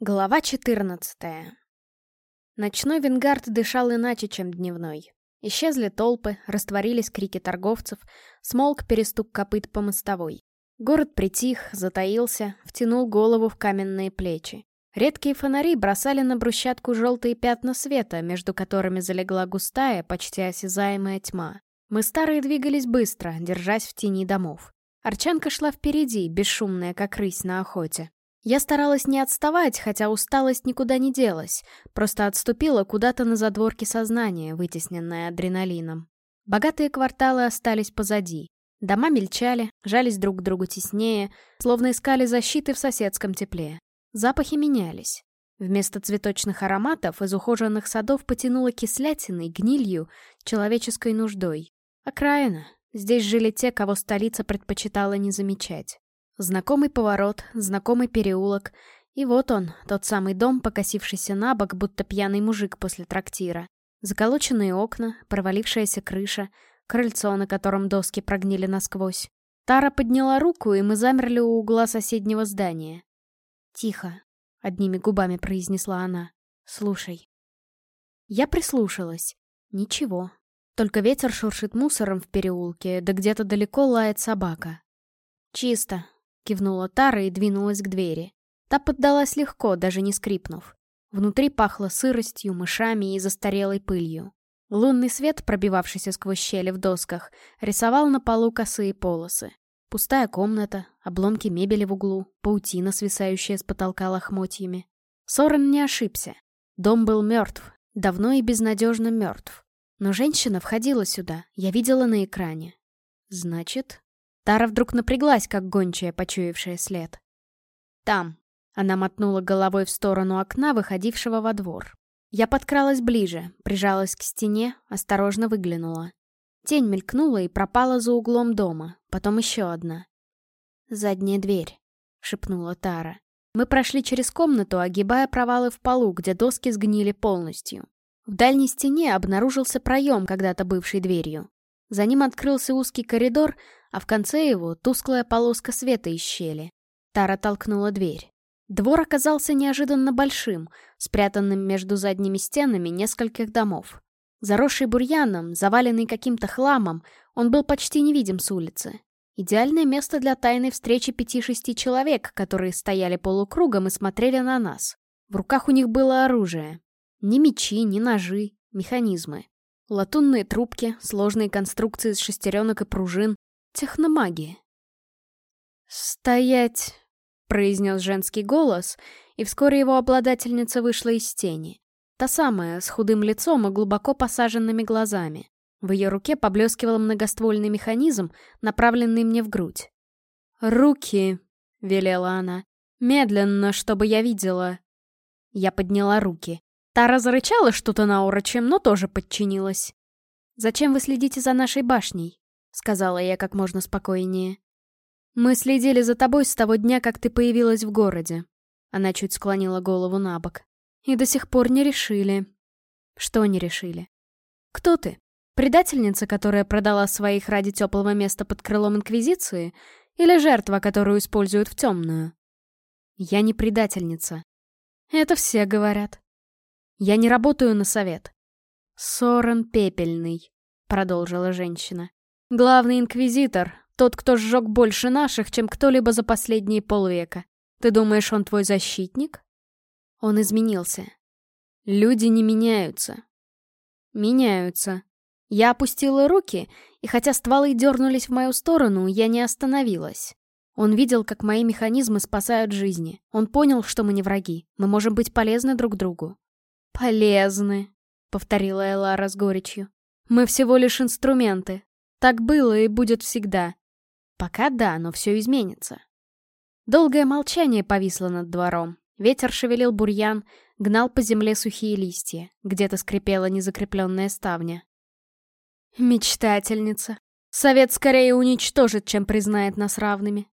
Глава 14 Ночной Венгард дышал иначе, чем дневной. Исчезли толпы, растворились крики торговцев, смолк перестук копыт по мостовой. Город притих, затаился, втянул голову в каменные плечи. Редкие фонари бросали на брусчатку желтые пятна света, между которыми залегла густая, почти осязаемая тьма. Мы старые двигались быстро, держась в тени домов. Арчанка шла впереди, бесшумная, как рысь на охоте. Я старалась не отставать, хотя усталость никуда не делась, просто отступила куда-то на задворке сознания, вытесненное адреналином. Богатые кварталы остались позади. Дома мельчали, жались друг к другу теснее, словно искали защиты в соседском тепле. Запахи менялись. Вместо цветочных ароматов из ухоженных садов потянуло кислятиной, гнилью, человеческой нуждой. Окраина. Здесь жили те, кого столица предпочитала не замечать. Знакомый поворот, знакомый переулок. И вот он, тот самый дом, покосившийся на бок, будто пьяный мужик после трактира. Заколоченные окна, провалившаяся крыша, крыльцо, на котором доски прогнили насквозь. Тара подняла руку, и мы замерли у угла соседнего здания. «Тихо», — одними губами произнесла она. «Слушай». Я прислушалась. Ничего. Только ветер шуршит мусором в переулке, да где-то далеко лает собака. «Чисто», Кивнула Тара и двинулась к двери. Та поддалась легко, даже не скрипнув. Внутри пахло сыростью, мышами и застарелой пылью. Лунный свет, пробивавшийся сквозь щели в досках, рисовал на полу косые полосы. Пустая комната, обломки мебели в углу, паутина, свисающая с потолка лохмотьями. Сорен не ошибся. Дом был мертв, давно и безнадежно мертв. Но женщина входила сюда, я видела на экране. Значит, Тара вдруг напряглась, как гончая, почуявшая след. «Там». Она мотнула головой в сторону окна, выходившего во двор. Я подкралась ближе, прижалась к стене, осторожно выглянула. Тень мелькнула и пропала за углом дома, потом еще одна. «Задняя дверь», — шепнула Тара. Мы прошли через комнату, огибая провалы в полу, где доски сгнили полностью. В дальней стене обнаружился проем, когда-то бывший дверью. За ним открылся узкий коридор, а в конце его тусклая полоска света из щели. Тара толкнула дверь. Двор оказался неожиданно большим, спрятанным между задними стенами нескольких домов. Заросший бурьяном, заваленный каким-то хламом, он был почти невидим с улицы. Идеальное место для тайной встречи пяти-шести человек, которые стояли полукругом и смотрели на нас. В руках у них было оружие. Ни мечи, ни ножи, механизмы. Латунные трубки, сложные конструкции из шестеренок и пружин, Техномагия. «Стоять!» — произнес женский голос, и вскоре его обладательница вышла из тени. Та самая, с худым лицом и глубоко посаженными глазами. В ее руке поблескивал многоствольный механизм, направленный мне в грудь. «Руки!» — велела она. «Медленно, чтобы я видела!» Я подняла руки. Та разрычала что-то на урочем, но тоже подчинилась. «Зачем вы следите за нашей башней?» Сказала я как можно спокойнее. «Мы следили за тобой с того дня, как ты появилась в городе». Она чуть склонила голову на бок. «И до сих пор не решили». «Что не решили?» «Кто ты? Предательница, которая продала своих ради теплого места под крылом Инквизиции? Или жертва, которую используют в темную?» «Я не предательница». «Это все говорят». «Я не работаю на совет». «Сорен Пепельный», — продолжила женщина. Главный инквизитор, тот, кто сжег больше наших, чем кто-либо за последние полвека. Ты думаешь, он твой защитник? Он изменился. Люди не меняются. Меняются. Я опустила руки, и хотя стволы дернулись в мою сторону, я не остановилась. Он видел, как мои механизмы спасают жизни. Он понял, что мы не враги. Мы можем быть полезны друг другу. «Полезны», — повторила Элара с горечью. «Мы всего лишь инструменты, так было и будет всегда. Пока да, но все изменится. Долгое молчание повисло над двором. Ветер шевелил бурьян, гнал по земле сухие листья. Где-то скрипела незакрепленная ставня. Мечтательница. Совет скорее уничтожит, чем признает нас равными.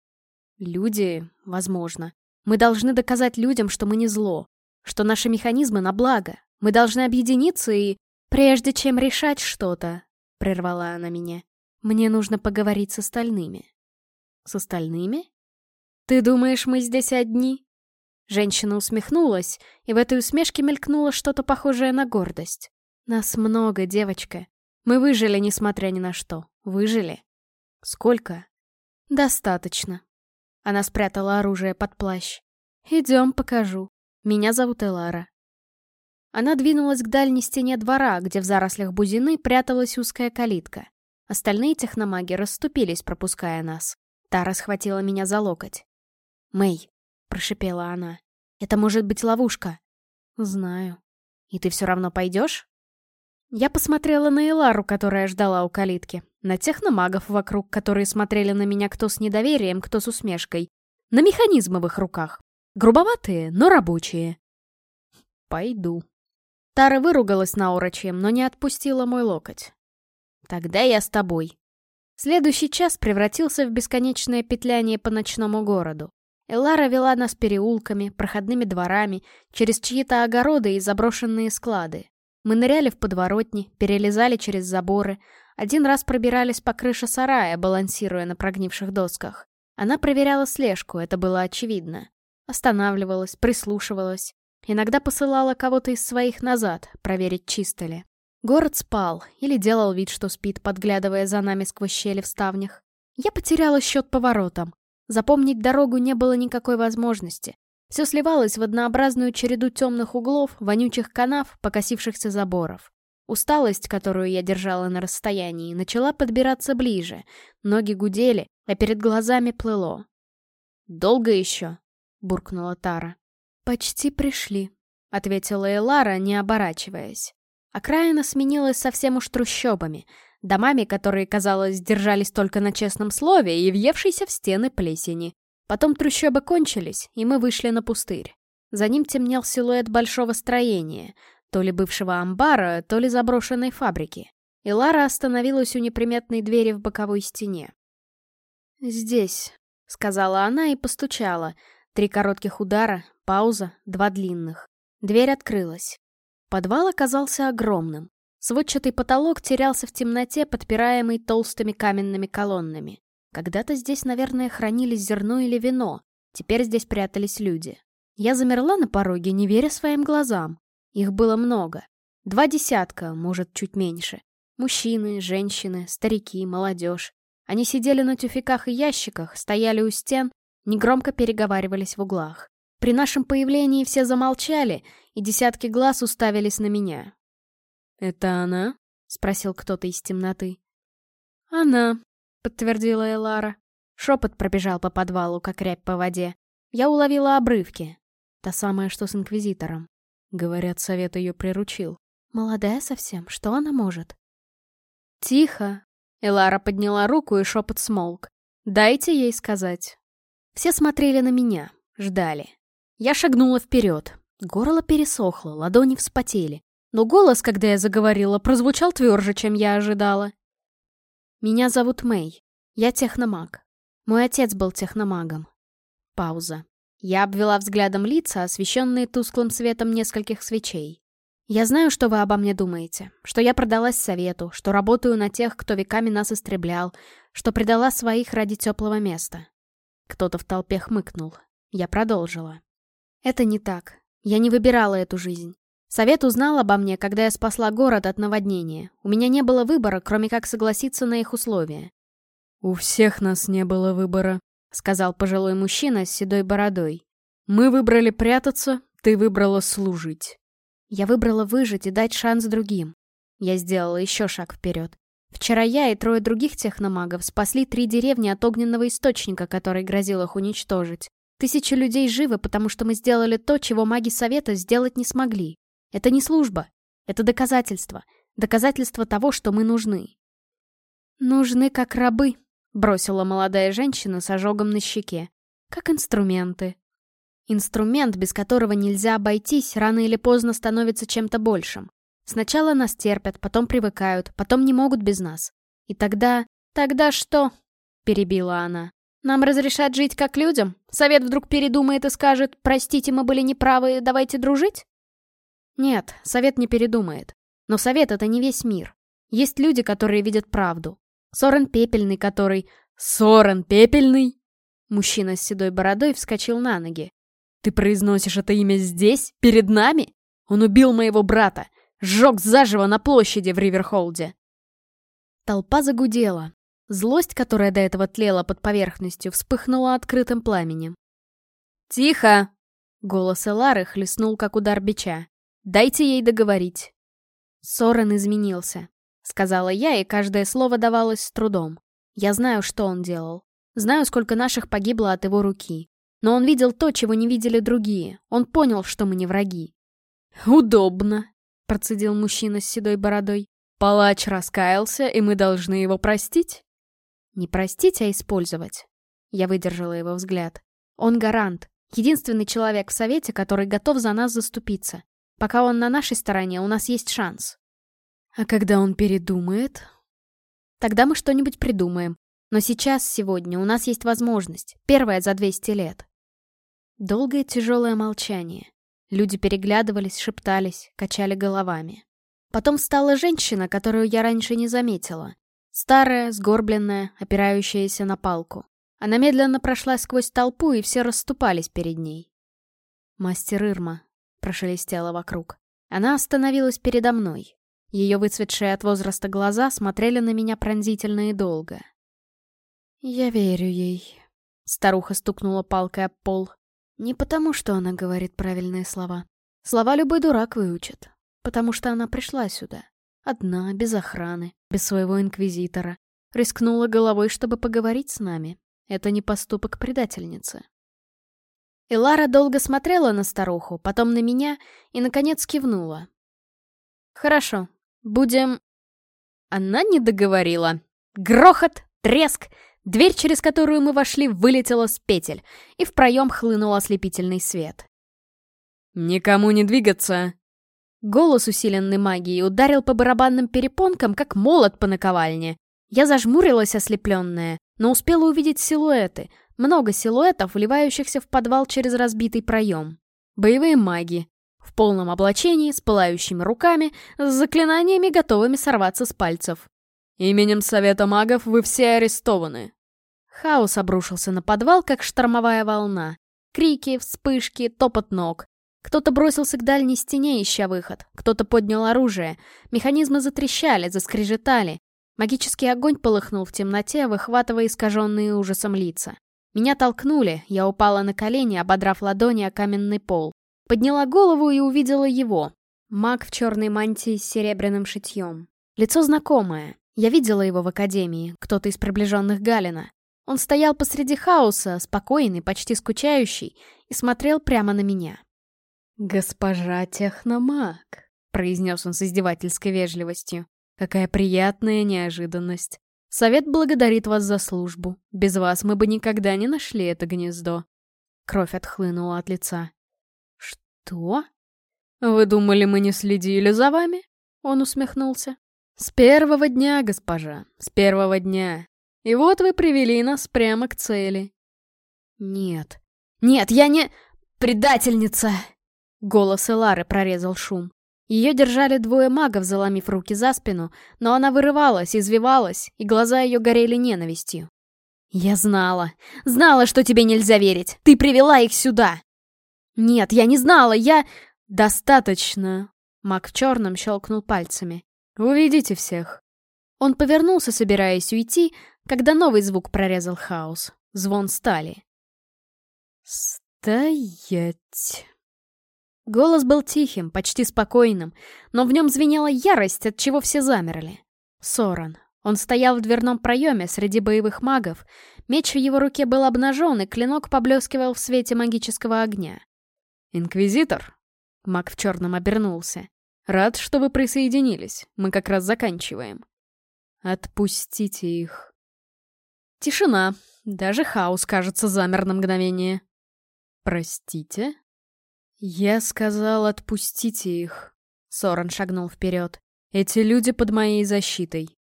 Люди, возможно. Мы должны доказать людям, что мы не зло, что наши механизмы на благо. Мы должны объединиться и... Прежде чем решать что-то, — прервала она меня, мне нужно поговорить с остальными. С остальными? Ты думаешь, мы здесь одни? Женщина усмехнулась, и в этой усмешке мелькнуло что-то похожее на гордость. «Нас много, девочка. Мы выжили, несмотря ни на что. Выжили». «Сколько?» «Достаточно». Она спрятала оружие под плащ. «Идем, покажу. Меня зовут Элара». Она двинулась к дальней стене двора, где в зарослях бузины пряталась узкая калитка. Остальные техномаги расступились, пропуская нас. Тара схватила меня за локоть. «Мэй», — прошипела она, — «это может быть ловушка». «Знаю». «И ты все равно пойдешь?» Я посмотрела на Элару, которая ждала у калитки, на техномагов вокруг, которые смотрели на меня кто с недоверием, кто с усмешкой, на механизмы в их руках. Грубоватые, но рабочие. «Пойду», Тара выругалась на урочьем, но не отпустила мой локоть. «Тогда я с тобой». Следующий час превратился в бесконечное петляние по ночному городу. Элара вела нас переулками, проходными дворами, через чьи-то огороды и заброшенные склады. Мы ныряли в подворотни, перелезали через заборы, один раз пробирались по крыше сарая, балансируя на прогнивших досках. Она проверяла слежку, это было очевидно. Останавливалась, прислушивалась. Иногда посылала кого-то из своих назад, проверить, чисто ли. Город спал или делал вид, что спит, подглядывая за нами сквозь щели в ставнях. Я потеряла счет поворотам. Запомнить дорогу не было никакой возможности. Все сливалось в однообразную череду темных углов, вонючих канав, покосившихся заборов. Усталость, которую я держала на расстоянии, начала подбираться ближе. Ноги гудели, а перед глазами плыло. «Долго еще?» — буркнула Тара. «Почти пришли», — ответила Элара, не оборачиваясь. Окраина сменилась совсем уж трущобами, домами, которые, казалось, держались только на честном слове и въевшейся в стены плесени. Потом трущобы кончились, и мы вышли на пустырь. За ним темнел силуэт большого строения, то ли бывшего амбара, то ли заброшенной фабрики. И Лара остановилась у неприметной двери в боковой стене. «Здесь», — сказала она и постучала. Три коротких удара, Пауза, два длинных. Дверь открылась. Подвал оказался огромным. Сводчатый потолок терялся в темноте, подпираемый толстыми каменными колоннами. Когда-то здесь, наверное, хранились зерно или вино. Теперь здесь прятались люди. Я замерла на пороге, не веря своим глазам. Их было много. Два десятка, может, чуть меньше. Мужчины, женщины, старики, молодежь. Они сидели на тюфяках и ящиках, стояли у стен, негромко переговаривались в углах. При нашем появлении все замолчали, и десятки глаз уставились на меня. «Это она?» — спросил кто-то из темноты. «Она», — подтвердила Элара. Шепот пробежал по подвалу, как рябь по воде. Я уловила обрывки. Та самая, что с Инквизитором. Говорят, совет ее приручил. Молодая совсем, что она может? «Тихо!» Элара подняла руку, и шепот смолк. «Дайте ей сказать». Все смотрели на меня, ждали. Я шагнула вперед. Горло пересохло, ладони вспотели. Но голос, когда я заговорила, прозвучал тверже, чем я ожидала. Меня зовут Мэй. Я техномаг. Мой отец был техномагом. Пауза. Я обвела взглядом лица, освещенные тусклым светом нескольких свечей. Я знаю, что вы обо мне думаете, что я продалась совету, что работаю на тех, кто веками нас истреблял, что предала своих ради теплого места. Кто-то в толпе хмыкнул. Я продолжила. Это не так. Я не выбирала эту жизнь. Совет узнал обо мне, когда я спасла город от наводнения. У меня не было выбора, кроме как согласиться на их условия. «У всех нас не было выбора», — сказал пожилой мужчина с седой бородой. «Мы выбрали прятаться, ты выбрала служить». Я выбрала выжить и дать шанс другим. Я сделала еще шаг вперед. Вчера я и трое других техномагов спасли три деревни от огненного источника, который грозил их уничтожить. Тысячи людей живы, потому что мы сделали то, чего маги Совета сделать не смогли. Это не служба. Это доказательство. Доказательство того, что мы нужны. «Нужны как рабы», — бросила молодая женщина с ожогом на щеке. «Как инструменты». Инструмент, без которого нельзя обойтись, рано или поздно становится чем-то большим. Сначала нас терпят, потом привыкают, потом не могут без нас. И тогда... «Тогда что?» — перебила она. Нам разрешат жить как людям? Совет вдруг передумает и скажет, простите, мы были неправы, давайте дружить? Нет, совет не передумает. Но совет — это не весь мир. Есть люди, которые видят правду. Сорен Пепельный, который... Сорен Пепельный? Мужчина с седой бородой вскочил на ноги. Ты произносишь это имя здесь, перед нами? Он убил моего брата, сжег заживо на площади в Риверхолде. Толпа загудела. Злость, которая до этого тлела под поверхностью, вспыхнула открытым пламенем. «Тихо!» — голос Элары хлестнул, как удар бича. «Дайте ей договорить». Сорен изменился, — сказала я, и каждое слово давалось с трудом. Я знаю, что он делал. Знаю, сколько наших погибло от его руки. Но он видел то, чего не видели другие. Он понял, что мы не враги. «Удобно», — процедил мужчина с седой бородой. «Палач раскаялся, и мы должны его простить?» «Не простить, а использовать». Я выдержала его взгляд. «Он гарант. Единственный человек в Совете, который готов за нас заступиться. Пока он на нашей стороне, у нас есть шанс». «А когда он передумает?» «Тогда мы что-нибудь придумаем. Но сейчас, сегодня, у нас есть возможность. Первая за 200 лет». Долгое тяжелое молчание. Люди переглядывались, шептались, качали головами. Потом встала женщина, которую я раньше не заметила. Старая, сгорбленная, опирающаяся на палку. Она медленно прошла сквозь толпу, и все расступались перед ней. «Мастер Ирма», — прошелестела вокруг. Она остановилась передо мной. Ее выцветшие от возраста глаза смотрели на меня пронзительно и долго. «Я верю ей», — старуха стукнула палкой об пол. Не потому, что она говорит правильные слова. Слова любой дурак выучит. Потому что она пришла сюда. Одна, без охраны, без своего инквизитора. Рискнула головой, чтобы поговорить с нами. Это не поступок предательницы. И Лара долго смотрела на старуху, потом на меня и, наконец, кивнула. «Хорошо, будем...» Она не договорила. Грохот, треск, Дверь, через которую мы вошли, вылетела с петель, и в проем хлынул ослепительный свет. «Никому не двигаться!» Голос, усиленный магией, ударил по барабанным перепонкам, как молот по наковальне. Я зажмурилась ослепленная, но успела увидеть силуэты. Много силуэтов, вливающихся в подвал через разбитый проем. Боевые маги. В полном облачении, с пылающими руками, с заклинаниями, готовыми сорваться с пальцев. Именем Совета Магов вы все арестованы. Хаос обрушился на подвал, как штормовая волна. Крики, вспышки, топот ног. Кто-то бросился к дальней стене, ища выход. Кто-то поднял оружие. Механизмы затрещали, заскрежетали. Магический огонь полыхнул в темноте, выхватывая искаженные ужасом лица. Меня толкнули, я упала на колени, ободрав ладони о каменный пол. Подняла голову и увидела его. Маг в черной мантии с серебряным шитьем. Лицо знакомое. Я видела его в академии, кто-то из приближенных Галина. Он стоял посреди хаоса, спокойный, почти скучающий, и смотрел прямо на меня. «Госпожа Техномаг», — произнес он с издевательской вежливостью. «Какая приятная неожиданность. Совет благодарит вас за службу. Без вас мы бы никогда не нашли это гнездо». Кровь отхлынула от лица. «Что? Вы думали, мы не следили за вами?» Он усмехнулся. «С первого дня, госпожа, с первого дня. И вот вы привели нас прямо к цели». «Нет, нет, я не... предательница!» Голос Элары прорезал шум. Ее держали двое магов, заломив руки за спину, но она вырывалась, извивалась, и глаза ее горели ненавистью. «Я знала, знала, что тебе нельзя верить! Ты привела их сюда!» «Нет, я не знала, я...» «Достаточно!» Маг в черном щелкнул пальцами. «Увидите всех». Он повернулся, собираясь уйти, когда новый звук прорезал хаос. Звон стали. «Стоять!» Голос был тихим, почти спокойным, но в нем звенела ярость, от чего все замерли. Соран. Он стоял в дверном проеме среди боевых магов. Меч в его руке был обнажен, и клинок поблескивал в свете магического огня. «Инквизитор?» Маг в черном обернулся. Рад, что вы присоединились. Мы как раз заканчиваем. Отпустите их. Тишина. Даже хаос, кажется, замер на мгновение. Простите? Я сказал, отпустите их. Соран шагнул вперед. Эти люди под моей защитой.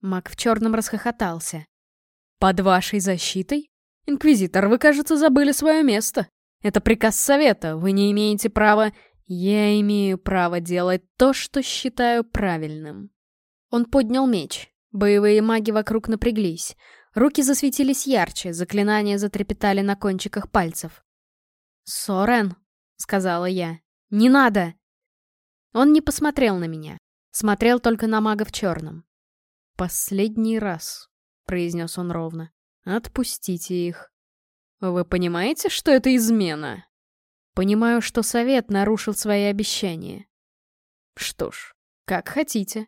Маг в черном расхохотался. Под вашей защитой? Инквизитор, вы, кажется, забыли свое место. Это приказ совета, вы не имеете права... Я имею право делать то, что считаю правильным. Он поднял меч. Боевые маги вокруг напряглись. Руки засветились ярче, заклинания затрепетали на кончиках пальцев. «Сорен», — сказала я, — «не надо!» Он не посмотрел на меня, смотрел только на мага в черном. «Последний раз», — произнес он ровно, — «отпустите их». «Вы понимаете, что это измена?» «Понимаю, что совет нарушил свои обещания». «Что ж, как хотите».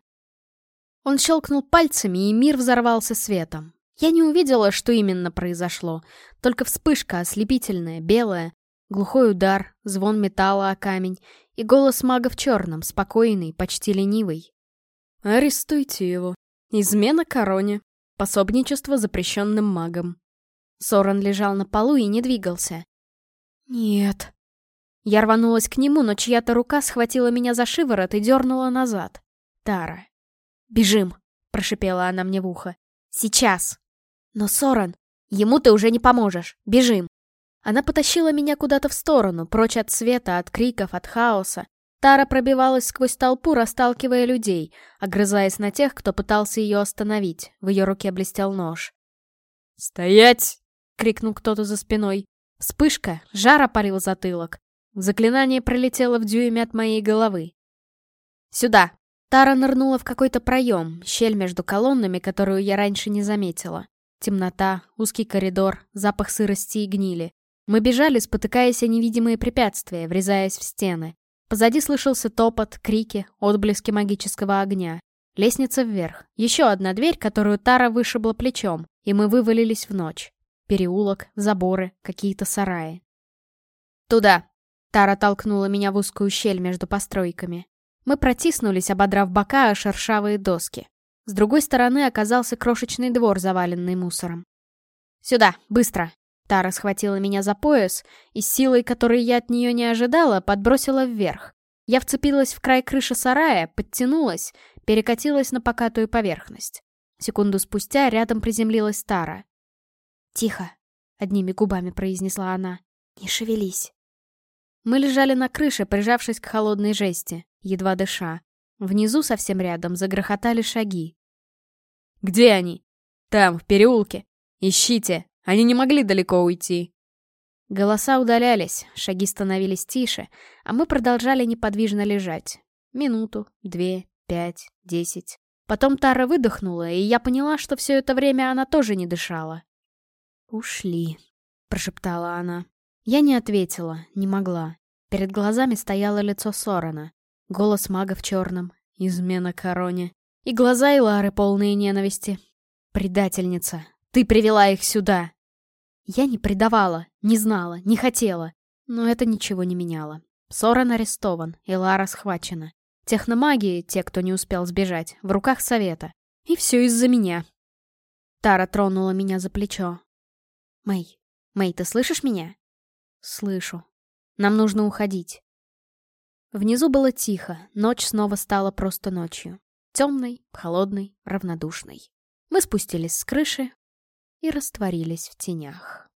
Он щелкнул пальцами, и мир взорвался светом. Я не увидела, что именно произошло. Только вспышка ослепительная, белая, глухой удар, звон металла о камень и голос мага в черном, спокойный, почти ленивый. «Арестуйте его. Измена короне. Пособничество запрещенным магам». Соран лежал на полу и не двигался. «Нет». Я рванулась к нему, но чья-то рука схватила меня за шиворот и дернула назад. Тара. «Бежим!» — прошипела она мне в ухо. «Сейчас!» «Но, Соран, ему ты уже не поможешь. Бежим!» Она потащила меня куда-то в сторону, прочь от света, от криков, от хаоса. Тара пробивалась сквозь толпу, расталкивая людей, огрызаясь на тех, кто пытался ее остановить. В ее руке блестел нож. «Стоять!» — крикнул кто-то за спиной. Вспышка, жар опалил затылок. Заклинание пролетело в дюйме от моей головы. «Сюда!» Тара нырнула в какой-то проем, щель между колоннами, которую я раньше не заметила. Темнота, узкий коридор, запах сырости и гнили. Мы бежали, спотыкаясь о невидимые препятствия, врезаясь в стены. Позади слышался топот, крики, отблески магического огня. Лестница вверх. Еще одна дверь, которую Тара вышибла плечом, и мы вывалились в ночь. Переулок, заборы, какие-то сараи. «Туда!» Тара толкнула меня в узкую щель между постройками. Мы протиснулись, ободрав бока о шершавые доски. С другой стороны оказался крошечный двор, заваленный мусором. «Сюда, быстро!» Тара схватила меня за пояс и силой, которой я от нее не ожидала, подбросила вверх. Я вцепилась в край крыши сарая, подтянулась, перекатилась на покатую поверхность. Секунду спустя рядом приземлилась Тара. «Тихо», — одними губами произнесла она. «Не шевелись». Мы лежали на крыше, прижавшись к холодной жести, едва дыша. Внизу, совсем рядом, загрохотали шаги. «Где они?» «Там, в переулке. Ищите, они не могли далеко уйти. Голоса удалялись, шаги становились тише, а мы продолжали неподвижно лежать. Минуту, две, пять, десять. Потом Тара выдохнула, и я поняла, что все это время она тоже не дышала. «Ушли», — прошептала она. Я не ответила, не могла. Перед глазами стояло лицо Сорона, голос мага в черном, измена короне, и глаза Илары полные ненависти. «Предательница, ты привела их сюда!» Я не предавала, не знала, не хотела. Но это ничего не меняло. Сорен арестован, и Лара схвачена. Техномагии, те, кто не успел сбежать, в руках совета. И все из-за меня. Тара тронула меня за плечо. «Мэй, Мэй, ты слышишь меня?» «Слышу. Нам нужно уходить». Внизу было тихо, ночь снова стала просто ночью. Темной, холодной, равнодушной. Мы спустились с крыши, и растворились в тенях.